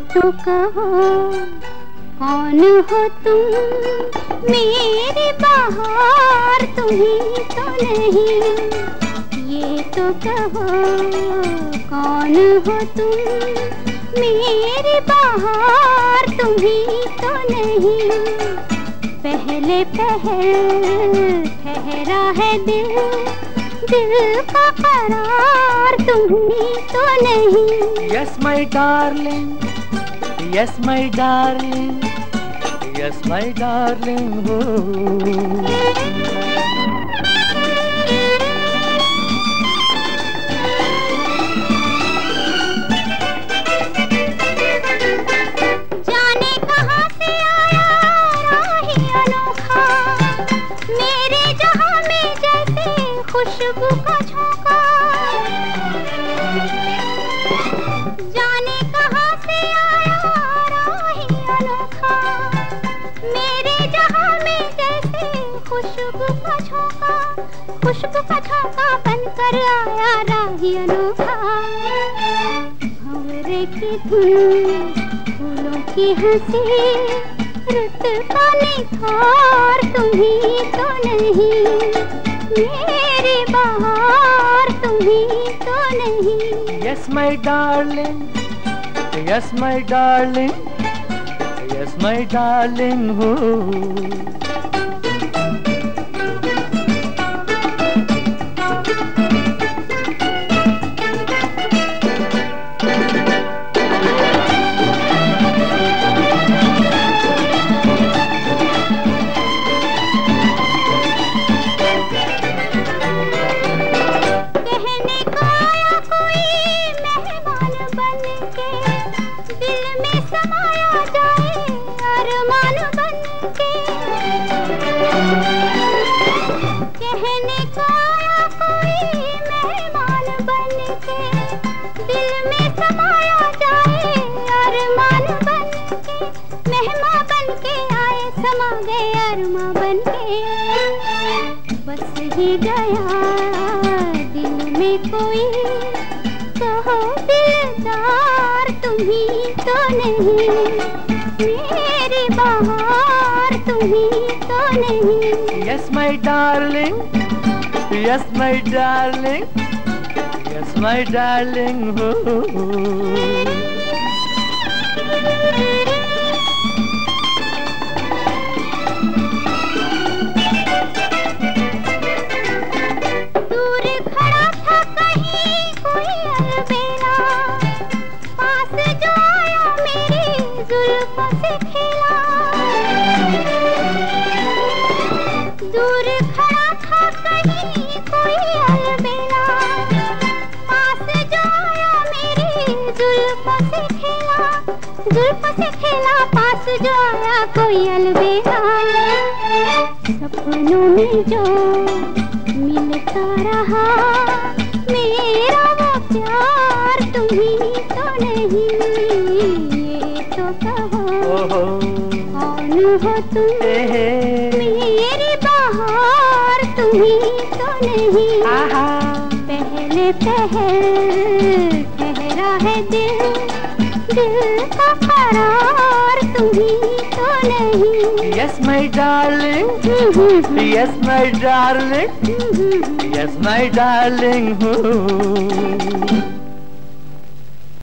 तो कहो कौन हो तुम? मेरी बाहर तुम्हें तो नहीं। ये तो कहो कौन हो तुम? मेरे बाहर तुम्हें तो नहीं। पहले पहल ठहरा है दिल दिल का करार तुम्हें तो नहीं। Yes, my darling. yes my darling yes my darling oh. खुशबू का ही अनोखा। भंवरे की धुन, फूलों की हँसी, रुत पाने थार तुम्ही तो नहीं। मेरे बाहर तुम्ही तो नहीं। Yes my darling yes my darling yes my darling हो बस ही गया दिल में कोई कहो दिलदार तुम्ही तो नहीं मेरी बहार तुम्ही तो नहीं Yes, my darling. Yes, my darling. Yes, my darling. Oh. दूर खड़ा था कहीं कोई अलबेला पास जो आया मेरी जुल्फों से खेला। जुल्फों से खेला पास जो आया कोई अलबेला। सपनों में जो मिलता रहा मेरा वो प्यार तुम्ही तो नहीं ये तो कहो. कौन हो तुम? शहर ठहरा है दिल दिल का करार तुम्ही तो नहीं yes my darling yes my darling yes my darling हूँ